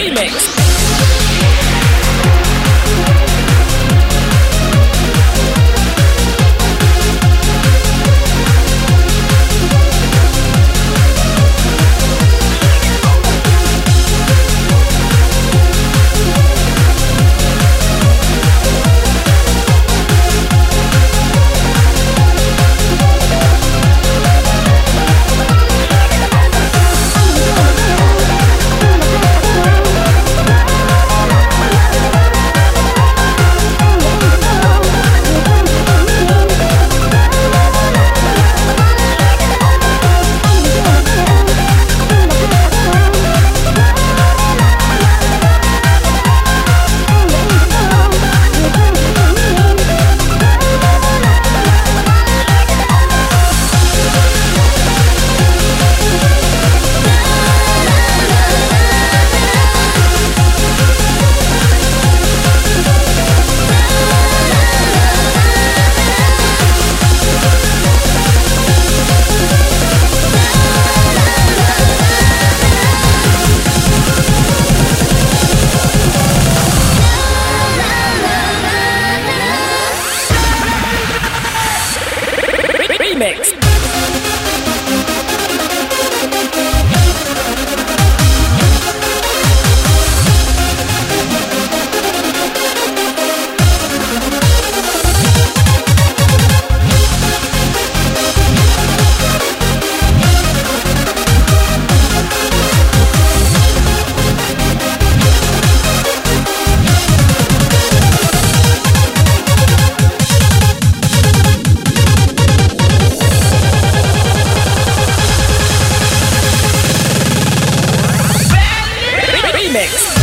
Remix. remix.